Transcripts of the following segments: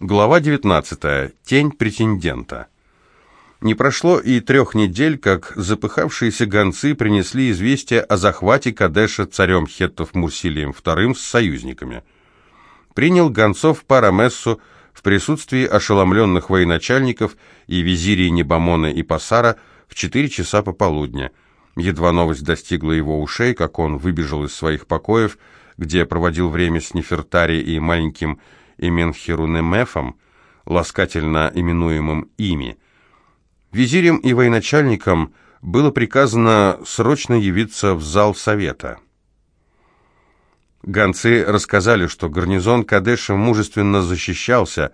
Глава 19. Тень претендента. Не прошло и трех недель, как запыхавшиеся гонцы принесли известие о захвате Кадеша царем хеттов Мурсилием II с союзниками. Принял гонцов Парамессу в присутствии ошеломленных военачальников и визирей Небамона и Пасара в четыре часа пополудня. Едва новость достигла его ушей, как он выбежал из своих покоев, где проводил время с Нефертари и маленьким и Менхерунемефом, ласкательно именуемым ими. Визирям и военачальникам было приказано срочно явиться в зал совета. Гонцы рассказали, что гарнизон Кадеша мужественно защищался,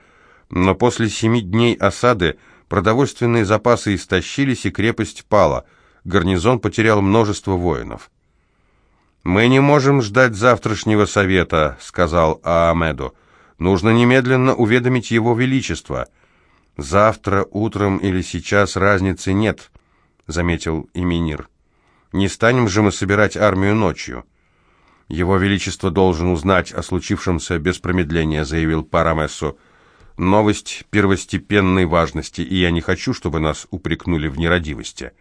но после семи дней осады продовольственные запасы истощились и крепость пала. Гарнизон потерял множество воинов. «Мы не можем ждать завтрашнего совета», — сказал Аамеду. Нужно немедленно уведомить его величество. Завтра утром или сейчас разницы нет, заметил Именир. Не станем же мы собирать армию ночью. Его величество должен узнать о случившемся без промедления, заявил Парамессу. Новость первостепенной важности, и я не хочу, чтобы нас упрекнули в нерадивости.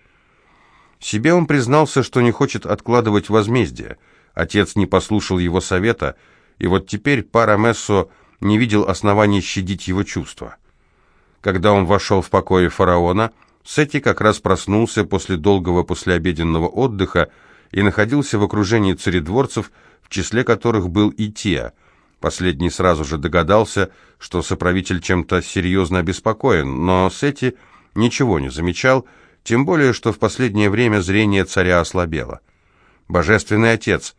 Себе он признался, что не хочет откладывать возмездие. Отец не послушал его совета, и вот теперь Парамессо не видел оснований щадить его чувства. Когда он вошел в покои фараона, Сети как раз проснулся после долгого послеобеденного отдыха и находился в окружении царедворцев, в числе которых был и Тия. Последний сразу же догадался, что соправитель чем-то серьезно обеспокоен, но Сети ничего не замечал, тем более, что в последнее время зрение царя ослабело. «Божественный отец!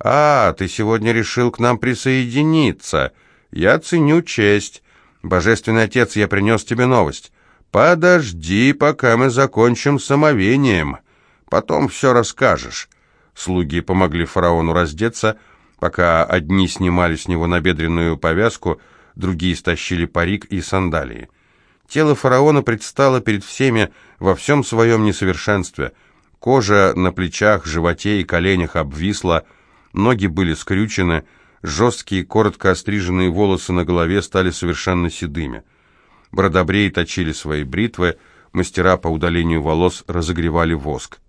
А, ты сегодня решил к нам присоединиться!» «Я ценю честь. Божественный отец, я принес тебе новость. Подожди, пока мы закончим с омовением. Потом все расскажешь». Слуги помогли фараону раздеться, пока одни снимали с него набедренную повязку, другие стащили парик и сандалии. Тело фараона предстало перед всеми во всем своем несовершенстве. Кожа на плечах, животе и коленях обвисла, ноги были скрючены, Жесткие, коротко остриженные волосы на голове стали совершенно седыми. Бродобреи точили свои бритвы, мастера по удалению волос разогревали воск.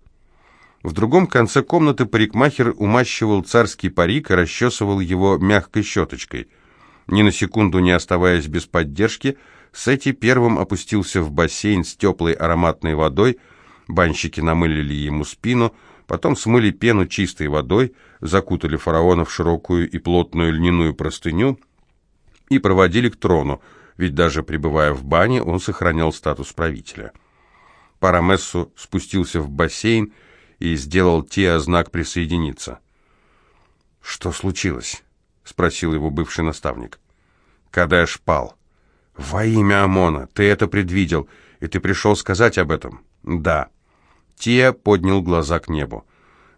В другом конце комнаты парикмахер умащивал царский парик и расчесывал его мягкой щеточкой. Ни на секунду не оставаясь без поддержки, Сети первым опустился в бассейн с теплой ароматной водой, банщики намылили ему спину, Потом смыли пену чистой водой, закутали фараона в широкую и плотную льняную простыню и проводили к трону, ведь даже пребывая в бане, он сохранял статус правителя. Парамессу спустился в бассейн и сделал те знак присоединиться. «Что случилось?» — спросил его бывший наставник. Кадеш пал. «Во имя Амона! Ты это предвидел, и ты пришел сказать об этом?» «Да». Тия поднял глаза к небу.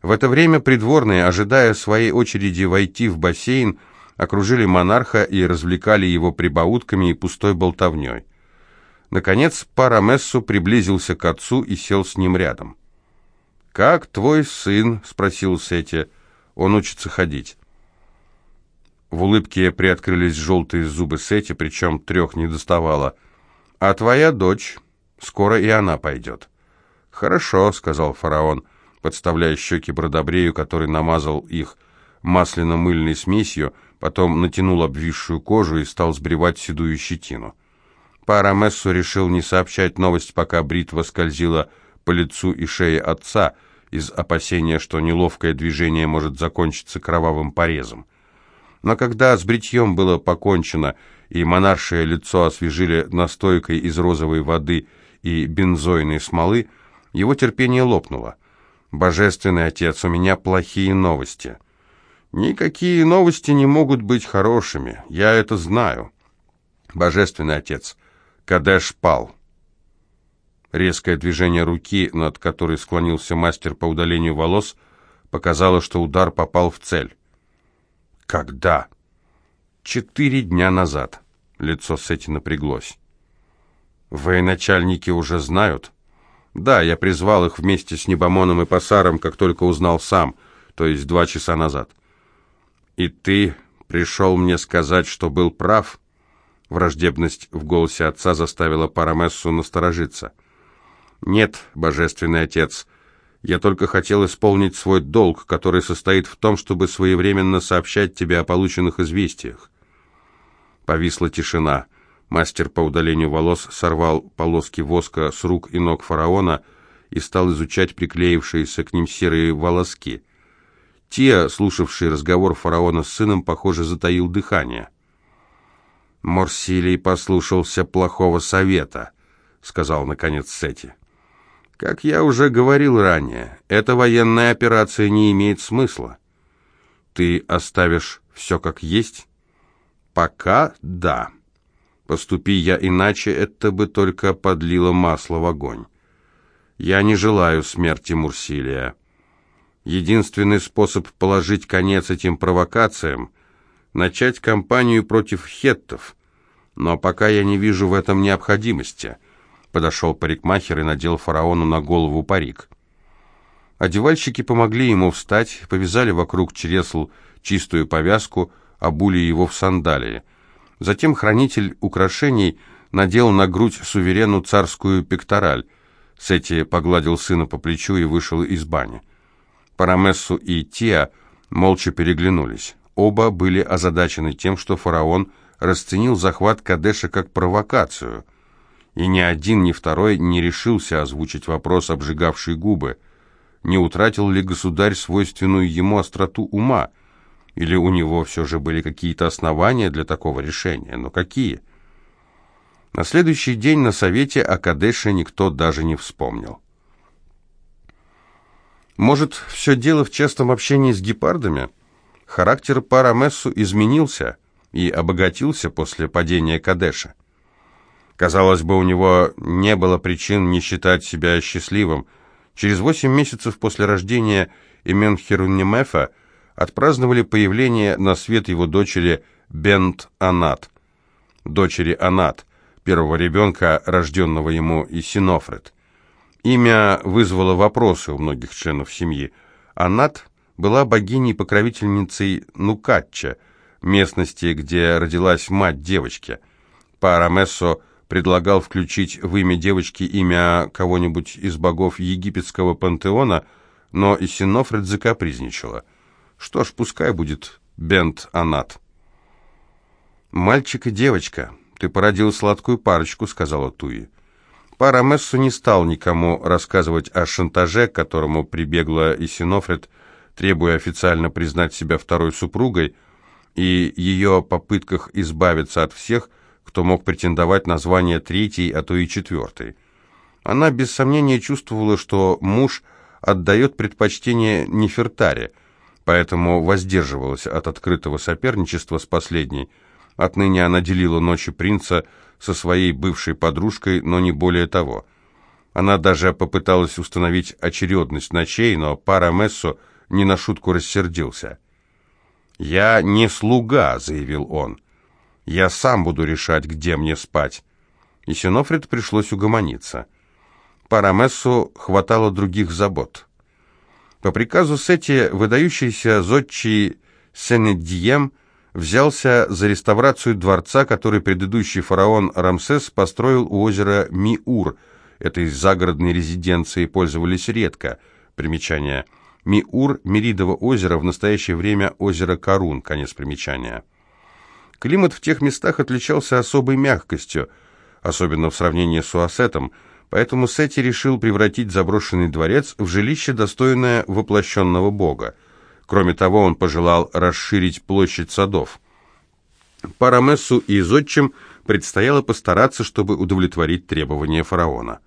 В это время придворные, ожидая своей очереди войти в бассейн, окружили монарха и развлекали его прибаутками и пустой болтовней. Наконец Парамессу приблизился к отцу и сел с ним рядом. «Как твой сын?» — спросил Сети. «Он учится ходить». В улыбке приоткрылись желтые зубы Сети, причем трех не доставало. «А твоя дочь? Скоро и она пойдет». «Хорошо», — сказал фараон, подставляя щеки Бродобрею, который намазал их масляно-мыльной смесью, потом натянул обвисшую кожу и стал сбривать седую щетину. Парамессу решил не сообщать новость, пока бритва скользила по лицу и шее отца, из опасения, что неловкое движение может закончиться кровавым порезом. Но когда с бритьем было покончено, и монаршее лицо освежили настойкой из розовой воды и бензойной смолы, его терпение лопнуло. «Божественный отец, у меня плохие новости». «Никакие новости не могут быть хорошими, я это знаю». «Божественный отец, Кадеш пал». Резкое движение руки, над которой склонился мастер по удалению волос, показало, что удар попал в цель. «Когда?» «Четыре дня назад». Лицо Сети напряглось. «Военачальники уже знают?» Да, я призвал их вместе с Небомоном и Пасаром, как только узнал сам, то есть два часа назад. И ты пришел мне сказать, что был прав? Враждебность в голосе отца заставила Парамессу насторожиться. «Нет, божественный отец, я только хотел исполнить свой долг, который состоит в том, чтобы своевременно сообщать тебе о полученных известиях». Повисла тишина. Мастер по удалению волос сорвал полоски воска с рук и ног фараона и стал изучать приклеившиеся к ним серые волоски. Тия, слушавший разговор фараона с сыном, похоже, затаил дыхание. «Морсилий послушался плохого совета», — сказал, наконец, Сети. «Как я уже говорил ранее, эта военная операция не имеет смысла. Ты оставишь все как есть?» «Пока да. Поступи я иначе, это бы только подлило масло в огонь. Я не желаю смерти Мурсилия. Единственный способ положить конец этим провокациям — начать кампанию против хеттов. Но пока я не вижу в этом необходимости. Подошел парикмахер и надел фараону на голову парик. Одевальщики помогли ему встать, повязали вокруг чресл чистую повязку, обули его в сандалии. Затем хранитель украшений надел на грудь суверену царскую пектораль. Сети погладил сына по плечу и вышел из бани. Парамессу и Тиа молча переглянулись. Оба были озадачены тем, что фараон расценил захват Кадеша как провокацию. И ни один, ни второй не решился озвучить вопрос, обжигавший губы. Не утратил ли государь свойственную ему остроту ума? Или у него все же были какие-то основания для такого решения? Но какие? На следующий день на совете о Кадеше никто даже не вспомнил. Может, все дело в частом общении с гепардами? Характер Парамессу изменился и обогатился после падения Кадеша. Казалось бы, у него не было причин не считать себя счастливым. Через восемь месяцев после рождения Именхерунемефа отпраздновали появление на свет его дочери Бент Анат, дочери Анат, первого ребенка, рожденного ему Исинофред. Имя вызвало вопросы у многих членов семьи. Анат была богиней-покровительницей Нукатча, местности, где родилась мать девочки. Парамессо предлагал включить в имя девочки имя кого-нибудь из богов египетского пантеона, но Исинофред закапризничала. Что ж, пускай будет Бент Анат. «Мальчик и девочка, ты породил сладкую парочку», — сказала Туи. Парамессу не стал никому рассказывать о шантаже, к которому прибегла Исинофред, требуя официально признать себя второй супругой, и ее попытках избавиться от всех, кто мог претендовать на звание третьей, а то и четвертой. Она без сомнения чувствовала, что муж отдает предпочтение Нефертаре, поэтому воздерживалась от открытого соперничества с последней. Отныне она делила ночи принца со своей бывшей подружкой, но не более того. Она даже попыталась установить очередность ночей, но пара Мессо не на шутку рассердился. «Я не слуга», — заявил он. «Я сам буду решать, где мне спать». И Синофред пришлось угомониться. Парамессу хватало других забот. По приказу Сети выдающийся зодчий Сенедием взялся за реставрацию дворца, который предыдущий фараон Рамсес построил у озера Миур. Этой загородной резиденцией пользовались редко. Примечание. Миур – Меридово озеро, в настоящее время озеро Карун. Конец примечания. Климат в тех местах отличался особой мягкостью, особенно в сравнении с Уасетом, поэтому Сети решил превратить заброшенный дворец в жилище, достойное воплощенного бога. Кроме того, он пожелал расширить площадь садов. Парамессу и зодчим предстояло постараться, чтобы удовлетворить требования фараона.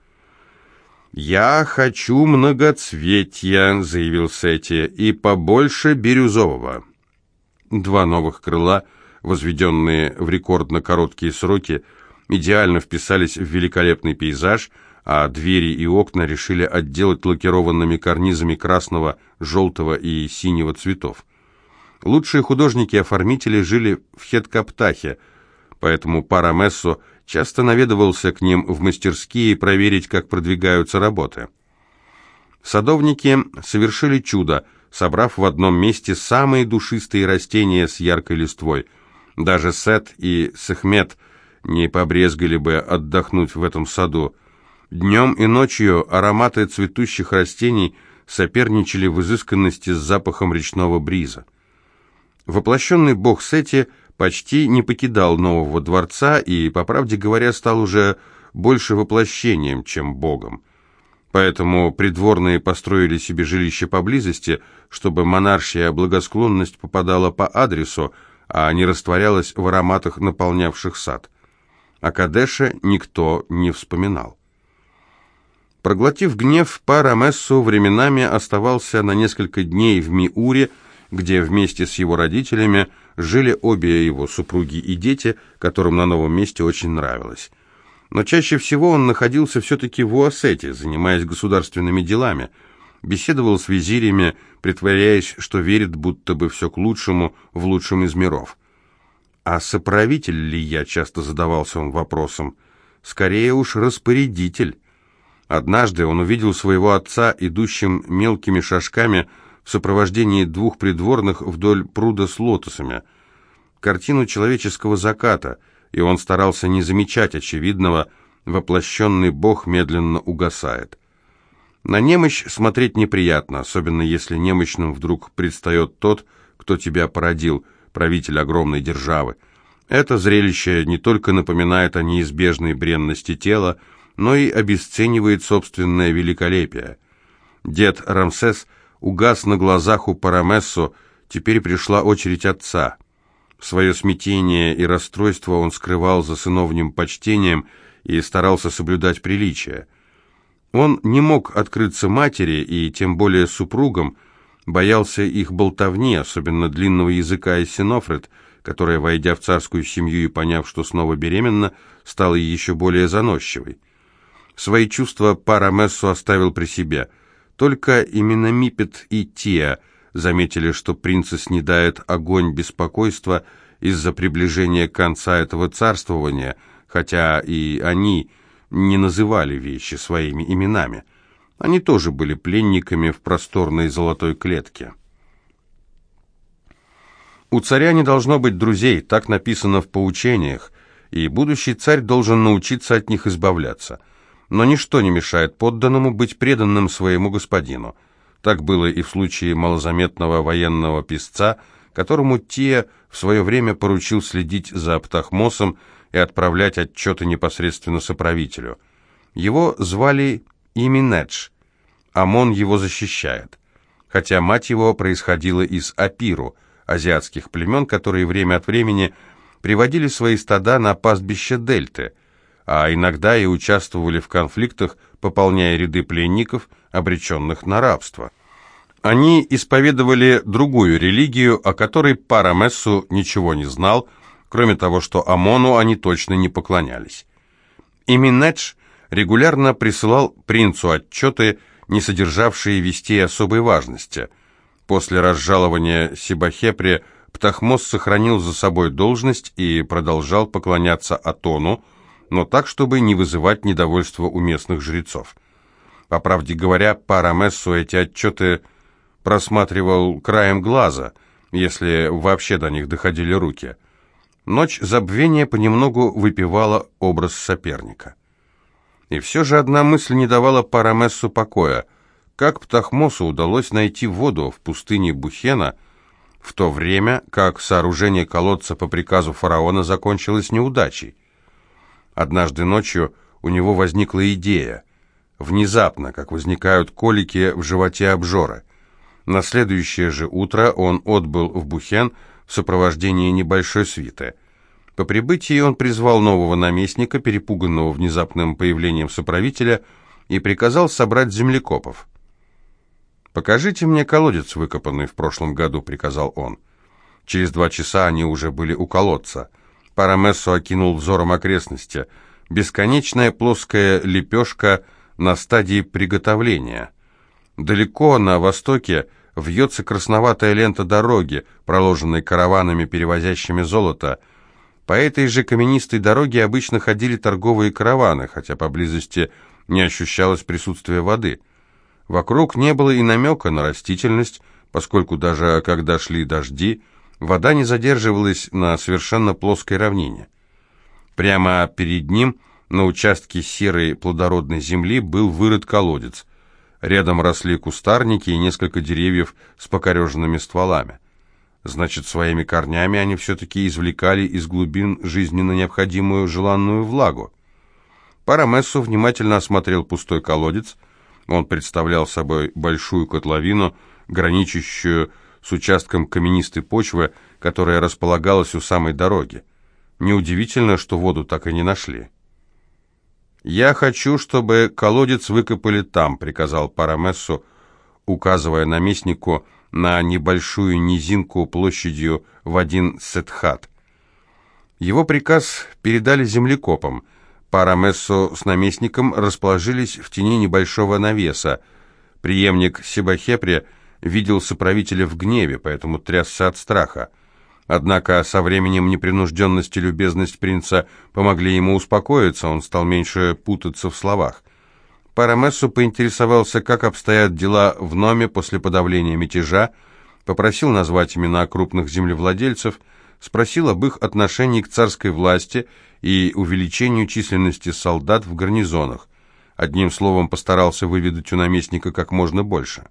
«Я хочу многоцветья», — заявил Сети, — «и побольше бирюзового». Два новых крыла, возведенные в рекордно короткие сроки, идеально вписались в великолепный пейзаж — а двери и окна решили отделать лакированными карнизами красного, желтого и синего цветов. Лучшие художники-оформители жили в Хеткаптахе, поэтому Парамессо часто наведывался к ним в мастерские проверить, как продвигаются работы. Садовники совершили чудо, собрав в одном месте самые душистые растения с яркой листвой. Даже Сет и Сехмет не побрезгали бы отдохнуть в этом саду. Днем и ночью ароматы цветущих растений соперничали в изысканности с запахом речного бриза. Воплощенный бог Сети почти не покидал нового дворца и, по правде говоря, стал уже больше воплощением, чем богом. Поэтому придворные построили себе жилище поблизости, чтобы монаршая благосклонность попадала по адресу, а не растворялась в ароматах, наполнявших сад. О Кадеше никто не вспоминал. Проглотив гнев, Парамессу временами оставался на несколько дней в Миуре, где вместе с его родителями жили обе его супруги и дети, которым на новом месте очень нравилось. Но чаще всего он находился все-таки в Уасете, занимаясь государственными делами, беседовал с визирями, притворяясь, что верит, будто бы все к лучшему в лучшем из миров. «А соправитель ли я?» — часто задавался он вопросом. «Скорее уж распорядитель». Однажды он увидел своего отца, идущим мелкими шажками в сопровождении двух придворных вдоль пруда с лотосами. Картину человеческого заката — и он старался не замечать очевидного, воплощенный бог медленно угасает. На немощь смотреть неприятно, особенно если немощным вдруг предстает тот, кто тебя породил, правитель огромной державы. Это зрелище не только напоминает о неизбежной бренности тела, но и обесценивает собственное великолепие. Дед Рамсес угас на глазах у Парамессо, теперь пришла очередь отца – Свое смятение и расстройство он скрывал за сыновним почтением и старался соблюдать приличия. Он не мог открыться матери и тем более супругам, боялся их болтовни, особенно длинного языка и Синофред, которая, войдя в царскую семью и поняв, что снова беременна, стала еще более заносчивой. Свои чувства Парамессу оставил при себе. Только именно Мипет и Тия – заметили, что принца снедает огонь беспокойства из-за приближения конца этого царствования, хотя и они не называли вещи своими именами. Они тоже были пленниками в просторной золотой клетке. У царя не должно быть друзей, так написано в поучениях, и будущий царь должен научиться от них избавляться. Но ничто не мешает подданному быть преданным своему господину – так было и в случае малозаметного военного писца, которому Тия в свое время поручил следить за Птахмосом и отправлять отчеты непосредственно соправителю. Его звали Иминедж. Амон его защищает. Хотя мать его происходила из Апиру, азиатских племен, которые время от времени приводили свои стада на пастбище Дельты, а иногда и участвовали в конфликтах, пополняя ряды пленников, обреченных на рабство. Они исповедовали другую религию, о которой Парамессу ничего не знал, кроме того, что Амону они точно не поклонялись. Иминедж регулярно присылал принцу отчеты, не содержавшие вестей особой важности. После разжалования Сибахепре Птахмос сохранил за собой должность и продолжал поклоняться Атону, но так, чтобы не вызывать недовольства у местных жрецов. По правде говоря, Парамессу эти отчеты просматривал краем глаза, если вообще до них доходили руки. Ночь забвения понемногу выпивала образ соперника. И все же одна мысль не давала Парамессу покоя. Как Птахмосу удалось найти воду в пустыне Бухена, в то время как сооружение колодца по приказу фараона закончилось неудачей? Однажды ночью у него возникла идея. Внезапно, как возникают колики в животе обжора. На следующее же утро он отбыл в Бухен в сопровождении небольшой свиты. По прибытии он призвал нового наместника, перепуганного внезапным появлением соправителя, и приказал собрать землекопов. «Покажите мне колодец, выкопанный в прошлом году», — приказал он. Через два часа они уже были у колодца. Парамессо окинул взором окрестности. Бесконечная плоская лепешка на стадии приготовления. Далеко на востоке вьется красноватая лента дороги, проложенной караванами, перевозящими золото. По этой же каменистой дороге обычно ходили торговые караваны, хотя поблизости не ощущалось присутствия воды. Вокруг не было и намека на растительность, поскольку даже когда шли дожди, вода не задерживалась на совершенно плоской равнине. Прямо перед ним, на участке серой плодородной земли, был вырыт колодец. Рядом росли кустарники и несколько деревьев с покореженными стволами. Значит, своими корнями они все-таки извлекали из глубин жизненно необходимую желанную влагу. Парамессу внимательно осмотрел пустой колодец. Он представлял собой большую котловину, граничащую с участком каменистой почвы, которая располагалась у самой дороги. Неудивительно, что воду так и не нашли. «Я хочу, чтобы колодец выкопали там», — приказал Парамессу, указывая наместнику на небольшую низинку площадью в один сетхат. Его приказ передали землекопам. Парамессо с наместником расположились в тени небольшого навеса. Приемник Себахепре видел соправителя в гневе, поэтому трясся от страха. Однако со временем непринужденность и любезность принца помогли ему успокоиться, он стал меньше путаться в словах. Парамессу поинтересовался, как обстоят дела в Номе после подавления мятежа, попросил назвать имена крупных землевладельцев, спросил об их отношении к царской власти и увеличению численности солдат в гарнизонах. Одним словом, постарался выведать у наместника как можно больше.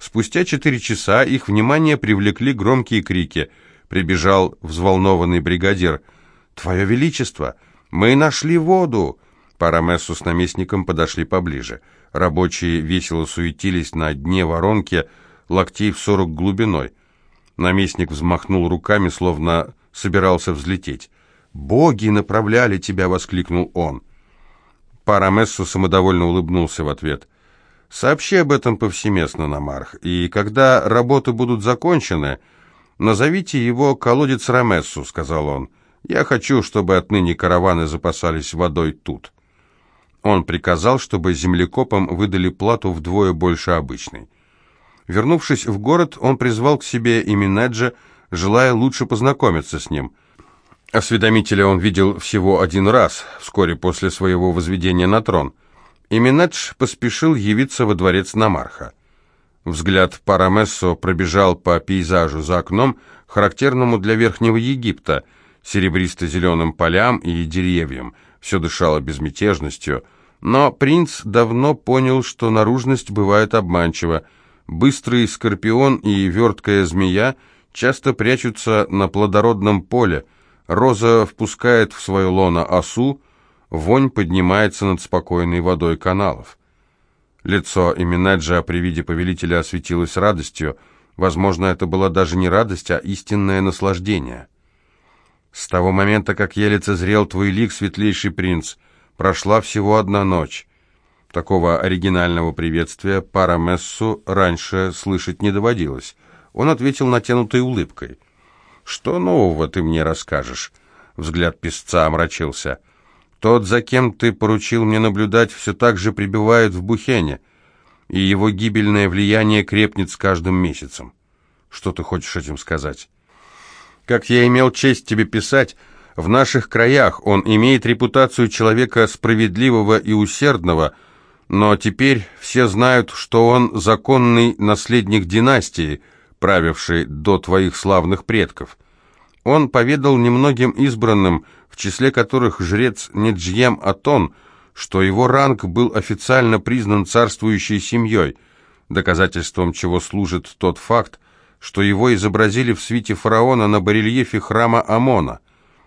Спустя четыре часа их внимание привлекли громкие крики. Прибежал взволнованный бригадир. «Твое Величество, мы нашли воду!» Парамессу с наместником подошли поближе. Рабочие весело суетились на дне воронки, локтей в сорок глубиной. Наместник взмахнул руками, словно собирался взлететь. «Боги направляли тебя!» — воскликнул он. Парамессу самодовольно улыбнулся в ответ — Сообщи об этом повсеместно, Намарх, и когда работы будут закончены, назовите его колодец Рамессу, сказал он. Я хочу, чтобы отныне караваны запасались водой тут. Он приказал, чтобы землекопам выдали плату вдвое больше обычной. Вернувшись в город, он призвал к себе Иминеджа, желая лучше познакомиться с ним. Осведомителя он видел всего один раз, вскоре после своего возведения на трон – и Минедж поспешил явиться во дворец Намарха. Взгляд Парамессо пробежал по пейзажу за окном, характерному для Верхнего Египта, серебристо-зеленым полям и деревьям. Все дышало безмятежностью. Но принц давно понял, что наружность бывает обманчива. Быстрый скорпион и верткая змея часто прячутся на плодородном поле. Роза впускает в свое лоно осу, Вонь поднимается над спокойной водой каналов. Лицо Иминаджа при виде повелителя осветилось радостью. Возможно, это была даже не радость, а истинное наслаждение. «С того момента, как я лицезрел твой лик, светлейший принц, прошла всего одна ночь». Такого оригинального приветствия Парамессу раньше слышать не доводилось. Он ответил натянутой улыбкой. «Что нового ты мне расскажешь?» Взгляд песца омрачился. Тот, за кем ты поручил мне наблюдать, все так же пребывает в Бухене, и его гибельное влияние крепнет с каждым месяцем. Что ты хочешь этим сказать? Как я имел честь тебе писать, в наших краях он имеет репутацию человека справедливого и усердного, но теперь все знают, что он законный наследник династии, правившей до твоих славных предков. Он поведал немногим избранным, в числе которых жрец Неджьем Атон, что его ранг был официально признан царствующей семьей, доказательством чего служит тот факт, что его изобразили в свите фараона на барельефе храма Амона,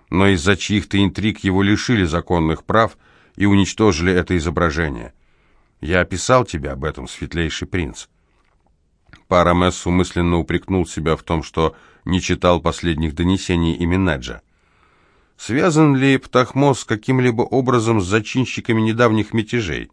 но из-за чьих-то интриг его лишили законных прав и уничтожили это изображение. Я описал тебя об этом, светлейший принц. Парамесс умысленно упрекнул себя в том, что не читал последних донесений Иминаджа. Связан ли Птахмос каким-либо образом с зачинщиками недавних мятежей?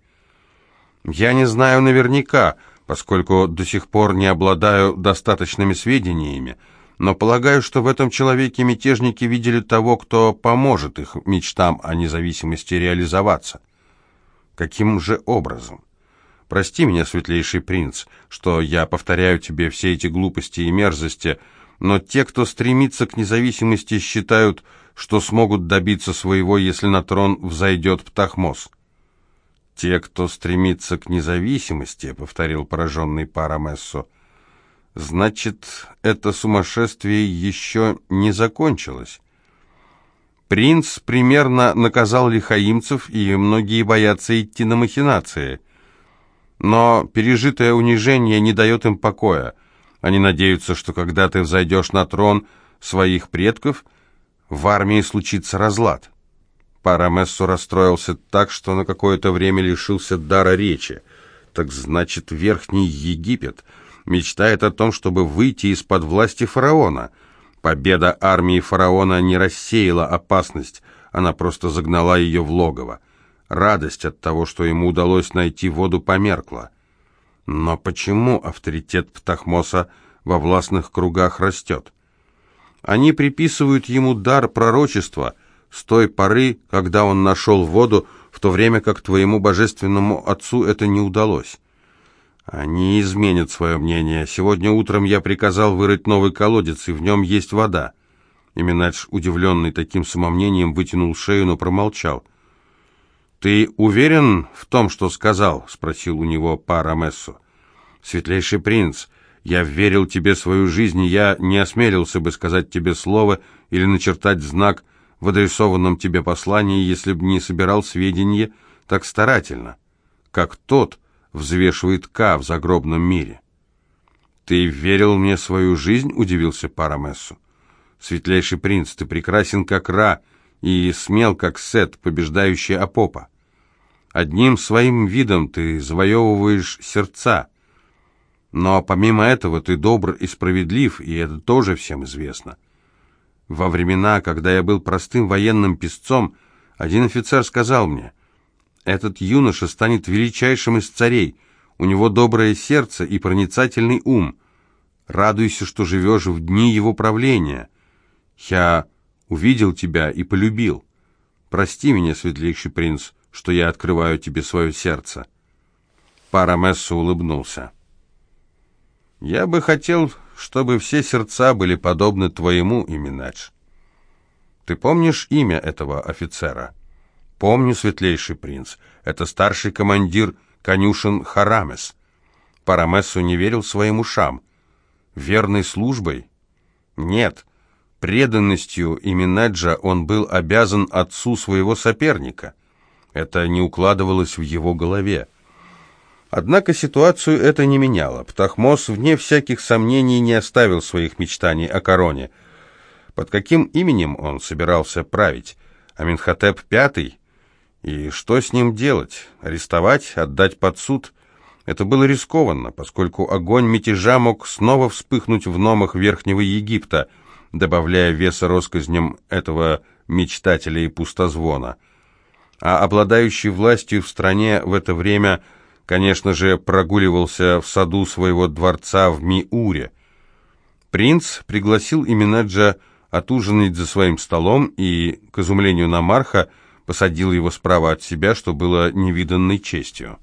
Я не знаю наверняка, поскольку до сих пор не обладаю достаточными сведениями, но полагаю, что в этом человеке мятежники видели того, кто поможет их мечтам о независимости реализоваться. Каким же образом? Прости меня, светлейший принц, что я повторяю тебе все эти глупости и мерзости, но те, кто стремится к независимости, считают, что смогут добиться своего, если на трон взойдет Птахмос. «Те, кто стремится к независимости», — повторил пораженный Парамессо, — «значит, это сумасшествие еще не закончилось». Принц примерно наказал лихаимцев, и многие боятся идти на махинации. Но пережитое унижение не дает им покоя. Они надеются, что когда ты взойдешь на трон своих предков, в армии случится разлад. Парамессо расстроился так, что на какое-то время лишился дара речи. Так значит, Верхний Египет мечтает о том, чтобы выйти из-под власти фараона. Победа армии фараона не рассеяла опасность, она просто загнала ее в логово. Радость от того, что ему удалось найти воду, померкла. Но почему авторитет Птахмоса во властных кругах растет? Они приписывают ему дар пророчества с той поры, когда он нашел воду, в то время как твоему божественному отцу это не удалось. Они изменят свое мнение. Сегодня утром я приказал вырыть новый колодец, и в нем есть вода. Иминач, удивленный таким самомнением, вытянул шею, но промолчал. «Ты уверен в том, что сказал?» — спросил у него Парамессо. «Светлейший принц, я верил тебе свою жизнь, и я не осмелился бы сказать тебе слово или начертать знак в адресованном тебе послании, если бы не собирал сведения так старательно, как тот взвешивает К в загробном мире». «Ты верил мне свою жизнь?» — удивился Парамессу. «Светлейший принц, ты прекрасен, как Ра, и смел, как Сет, побеждающий Апопа. Одним своим видом ты завоевываешь сердца, но помимо этого ты добр и справедлив, и это тоже всем известно. Во времена, когда я был простым военным песцом, один офицер сказал мне, «Этот юноша станет величайшим из царей, у него доброе сердце и проницательный ум. Радуйся, что живешь в дни его правления. Я увидел тебя и полюбил. Прости меня, светлейший принц, что я открываю тебе свое сердце». Парамессо улыбнулся. «Я бы хотел, чтобы все сердца были подобны твоему, Иминач. Ты помнишь имя этого офицера?» «Помню, светлейший принц. Это старший командир конюшен Харамес». Парамессу не верил своим ушам. «Верной службой?» «Нет, преданностью Иминаджа он был обязан отцу своего соперника. Это не укладывалось в его голове. Однако ситуацию это не меняло. Птахмос, вне всяких сомнений, не оставил своих мечтаний о короне. Под каким именем он собирался править? Аминхотеп V? И что с ним делать? Арестовать? Отдать под суд? Это было рискованно, поскольку огонь мятежа мог снова вспыхнуть в номах Верхнего Египта, добавляя веса россказням этого мечтателя и пустозвона а обладающий властью в стране в это время, конечно же, прогуливался в саду своего дворца в Миуре. Принц пригласил Именаджа отужинать за своим столом и, к изумлению Намарха, посадил его справа от себя, что было невиданной честью.